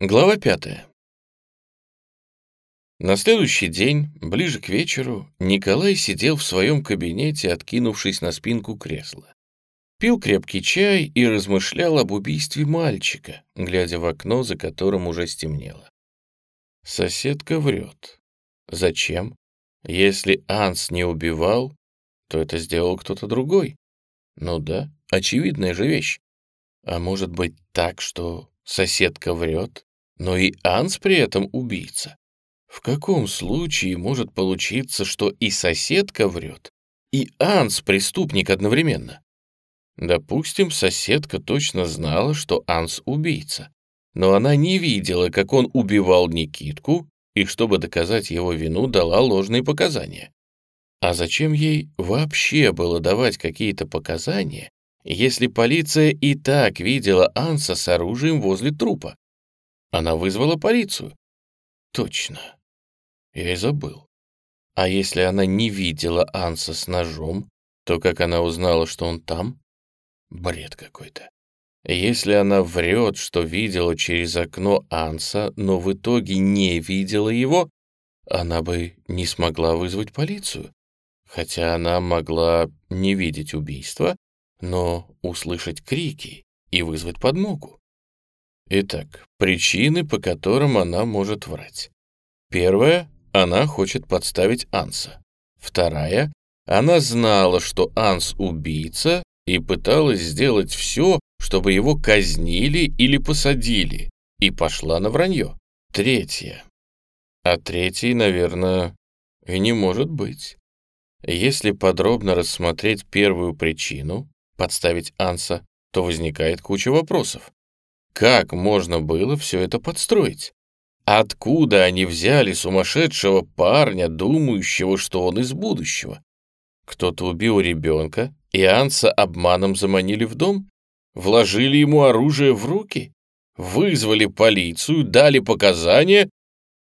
Глава пятая. На следующий день, ближе к вечеру, Николай сидел в своем кабинете, откинувшись на спинку кресла. Пил крепкий чай и размышлял об убийстве мальчика, глядя в окно, за которым уже стемнело. Соседка врет. Зачем? Если Анс не убивал, то это сделал кто-то другой. Ну да, очевидная же вещь. А может быть так, что соседка врет, но и Анс при этом убийца. В каком случае может получиться, что и соседка врет, и Анс преступник одновременно? Допустим, соседка точно знала, что Анс убийца, но она не видела, как он убивал Никитку, и чтобы доказать его вину, дала ложные показания. А зачем ей вообще было давать какие-то показания, если полиция и так видела Анса с оружием возле трупа? Она вызвала полицию. Точно. Я и забыл. А если она не видела Анса с ножом, то как она узнала, что он там? Бред какой-то. Если она врет, что видела через окно Анса, но в итоге не видела его, она бы не смогла вызвать полицию. Хотя она могла не видеть убийства, но услышать крики и вызвать подмогу. Итак, причины, по которым она может врать. Первая — она хочет подставить Анса. Вторая — она знала, что Анс убийца и пыталась сделать все, чтобы его казнили или посадили, и пошла на вранье. Третья. А третьей, наверное, и не может быть. Если подробно рассмотреть первую причину, подставить Анса, то возникает куча вопросов. Как можно было все это подстроить? Откуда они взяли сумасшедшего парня, думающего, что он из будущего? Кто-то убил ребенка, и Анса обманом заманили в дом? Вложили ему оружие в руки? Вызвали полицию, дали показания?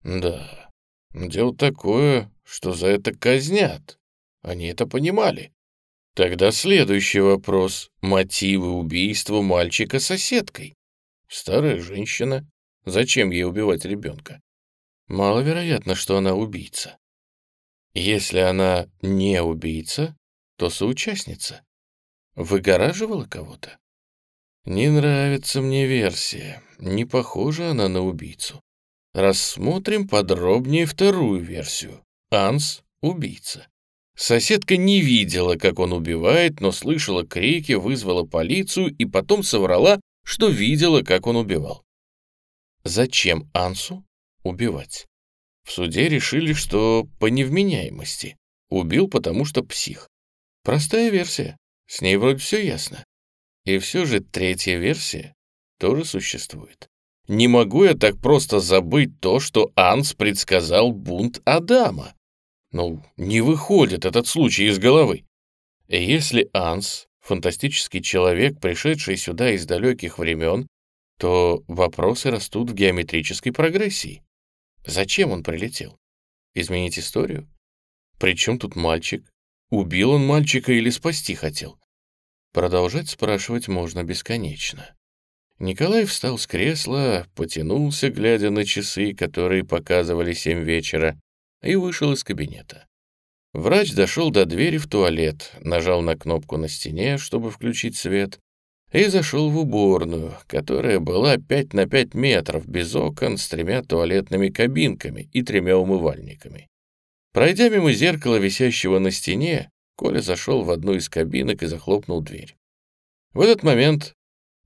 Да, дело такое, что за это казнят. Они это понимали. Тогда следующий вопрос. Мотивы убийства мальчика соседкой. Старая женщина. Зачем ей убивать ребенка? Маловероятно, что она убийца. Если она не убийца, то соучастница. Выгораживала кого-то? Не нравится мне версия. Не похожа она на убийцу. Рассмотрим подробнее вторую версию. Анс — убийца. Соседка не видела, как он убивает, но слышала крики, вызвала полицию и потом соврала, что видела, как он убивал. Зачем Ансу убивать? В суде решили, что по невменяемости. Убил, потому что псих. Простая версия. С ней вроде все ясно. И все же третья версия тоже существует. Не могу я так просто забыть то, что Анс предсказал бунт Адама. Ну, не выходит этот случай из головы. Если Анс фантастический человек, пришедший сюда из далеких времен, то вопросы растут в геометрической прогрессии. Зачем он прилетел? Изменить историю? Причем тут мальчик? Убил он мальчика или спасти хотел? Продолжать спрашивать можно бесконечно. Николай встал с кресла, потянулся, глядя на часы, которые показывали семь вечера, и вышел из кабинета. Врач дошел до двери в туалет, нажал на кнопку на стене, чтобы включить свет, и зашел в уборную, которая была 5 на 5 метров, без окон, с тремя туалетными кабинками и тремя умывальниками. Пройдя мимо зеркала, висящего на стене, Коля зашел в одну из кабинок и захлопнул дверь. В этот момент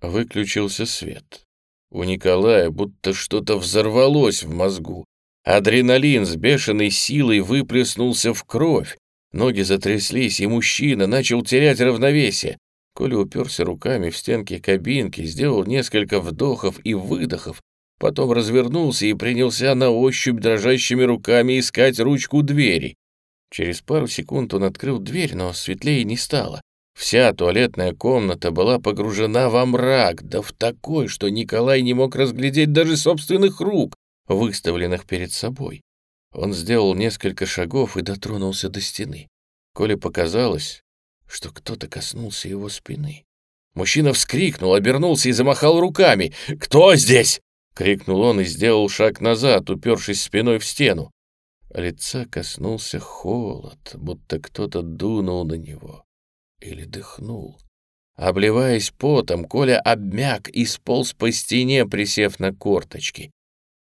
выключился свет. У Николая будто что-то взорвалось в мозгу. Адреналин с бешеной силой выплеснулся в кровь. Ноги затряслись, и мужчина начал терять равновесие. Коля уперся руками в стенки кабинки, сделал несколько вдохов и выдохов, потом развернулся и принялся на ощупь дрожащими руками искать ручку двери. Через пару секунд он открыл дверь, но светлее не стало. Вся туалетная комната была погружена во мрак, да в такой, что Николай не мог разглядеть даже собственных рук выставленных перед собой. Он сделал несколько шагов и дотронулся до стены. Коле показалось, что кто-то коснулся его спины. Мужчина вскрикнул, обернулся и замахал руками. «Кто здесь?» — крикнул он и сделал шаг назад, упершись спиной в стену. Лица коснулся холод, будто кто-то дунул на него или дыхнул. Обливаясь потом, Коля обмяк и сполз по стене, присев на корточки.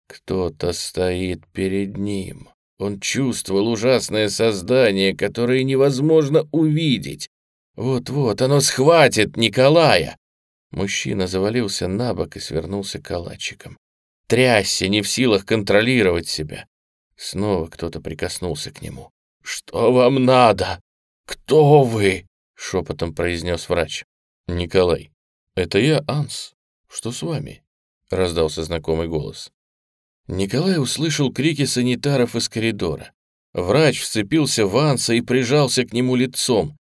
Кто-то стоит перед ним. Он чувствовал ужасное создание, которое невозможно увидеть. Вот-вот, оно схватит Николая. Мужчина завалился на бок и свернулся калачиком. Трясся, не в силах контролировать себя. Снова кто-то прикоснулся к нему. «Что вам надо? Кто вы?» — шепотом произнес врач. «Николай, это я, Анс. Что с вами?» — раздался знакомый голос. Николай услышал крики санитаров из коридора. Врач вцепился в Анса и прижался к нему лицом.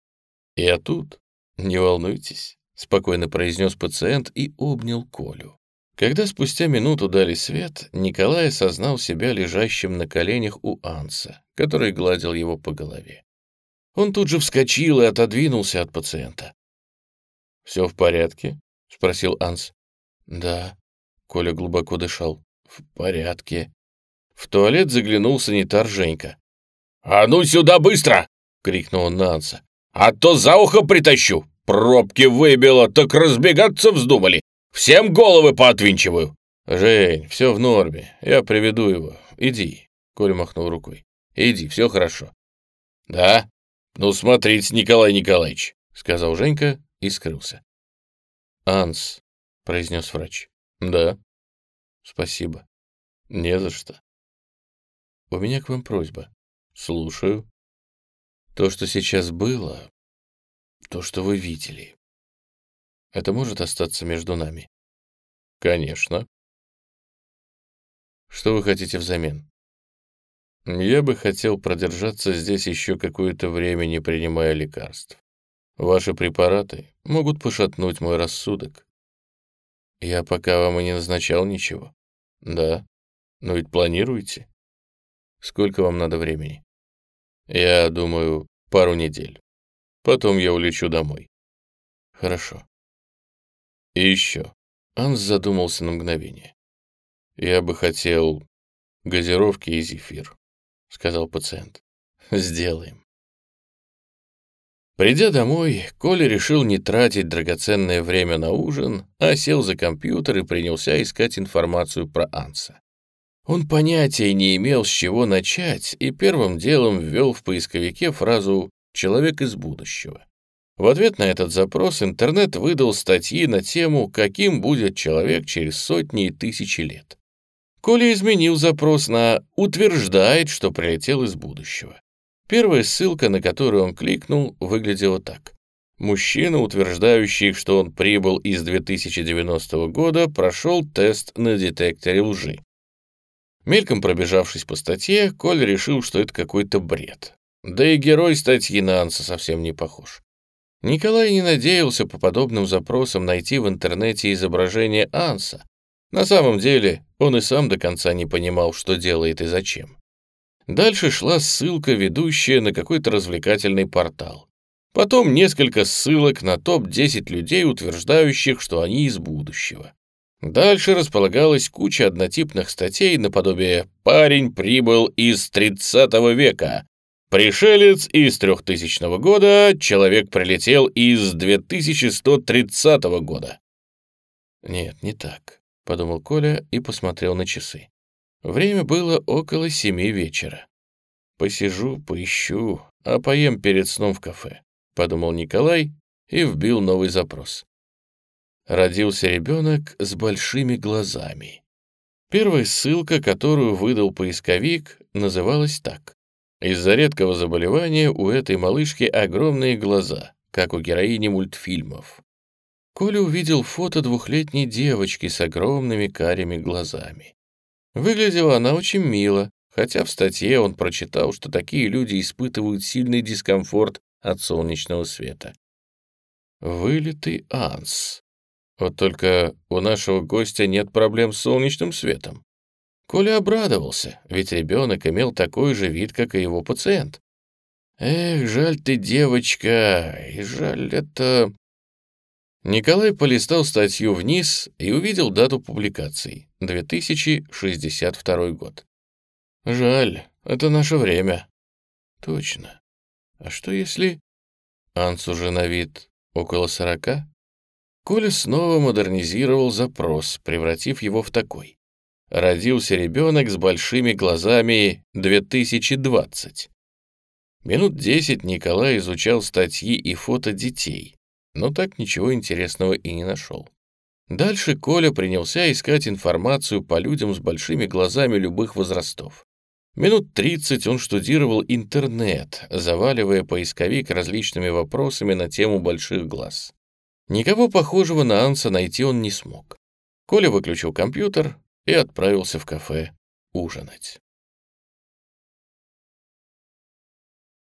«Я тут. Не волнуйтесь», — спокойно произнес пациент и обнял Колю. Когда спустя минуту дали свет, Николай осознал себя лежащим на коленях у Анса, который гладил его по голове. Он тут же вскочил и отодвинулся от пациента. «Все в порядке?» — спросил Анс. «Да», — Коля глубоко дышал. «В порядке». В туалет заглянул санитар Женька. «А ну сюда быстро!» — крикнул он на Анса. «А то за ухо притащу! Пробки выбило, так разбегаться вздумали! Всем головы поотвинчиваю!» «Жень, все в норме, я приведу его. Иди», — Коля махнул рукой. «Иди, все хорошо». «Да? Ну, смотрите, Николай Николаевич», — сказал Женька и скрылся. «Анс», — произнес врач. «Да». «Спасибо». «Не за что». «У меня к вам просьба». «Слушаю». «То, что сейчас было, то, что вы видели, это может остаться между нами?» «Конечно». «Что вы хотите взамен?» «Я бы хотел продержаться здесь еще какое-то время, не принимая лекарств. Ваши препараты могут пошатнуть мой рассудок. Я пока вам и не назначал ничего. Да. Но ведь планируете? Сколько вам надо времени? Я думаю, пару недель. Потом я улечу домой. Хорошо. И еще. Анс задумался на мгновение. Я бы хотел газировки и зефир, сказал пациент. Сделаем. Придя домой, Коля решил не тратить драгоценное время на ужин, а сел за компьютер и принялся искать информацию про Анса. Он понятия не имел, с чего начать, и первым делом ввел в поисковике фразу «человек из будущего». В ответ на этот запрос интернет выдал статьи на тему «Каким будет человек через сотни и тысячи лет?». Коля изменил запрос на «утверждает, что прилетел из будущего». Первая ссылка, на которую он кликнул, выглядела так. Мужчина, утверждающий, что он прибыл из 2090 года, прошел тест на детекторе лжи. Мельком пробежавшись по статье, Коль решил, что это какой-то бред. Да и герой статьи на Анса совсем не похож. Николай не надеялся по подобным запросам найти в интернете изображение Анса. На самом деле, он и сам до конца не понимал, что делает и зачем. Дальше шла ссылка, ведущая на какой-то развлекательный портал. Потом несколько ссылок на топ-10 людей, утверждающих, что они из будущего. Дальше располагалась куча однотипных статей наподобие «Парень прибыл из 30 века», «Пришелец из 3000 года», «Человек прилетел из 2130 года». «Нет, не так», — подумал Коля и посмотрел на часы. Время было около семи вечера. «Посижу, поищу, а поем перед сном в кафе», — подумал Николай и вбил новый запрос. Родился ребенок с большими глазами. Первая ссылка, которую выдал поисковик, называлась так. Из-за редкого заболевания у этой малышки огромные глаза, как у героини мультфильмов. Коля увидел фото двухлетней девочки с огромными карими глазами. Выглядела она очень мило, хотя в статье он прочитал, что такие люди испытывают сильный дискомфорт от солнечного света. Вылитый анс. Вот только у нашего гостя нет проблем с солнечным светом. Коля обрадовался, ведь ребенок имел такой же вид, как и его пациент. Эх, жаль ты, девочка, и жаль это... Николай полистал статью вниз и увидел дату публикации — 2062 год. Жаль, это наше время. Точно. А что если... Анс уже на вид около сорока? Коля снова модернизировал запрос, превратив его в такой. Родился ребенок с большими глазами 2020. Минут десять Николай изучал статьи и фото детей, но так ничего интересного и не нашел. Дальше Коля принялся искать информацию по людям с большими глазами любых возрастов. Минут 30 он штудировал интернет, заваливая поисковик различными вопросами на тему больших глаз. Никого похожего на Анса найти он не смог. Коля выключил компьютер и отправился в кафе ужинать.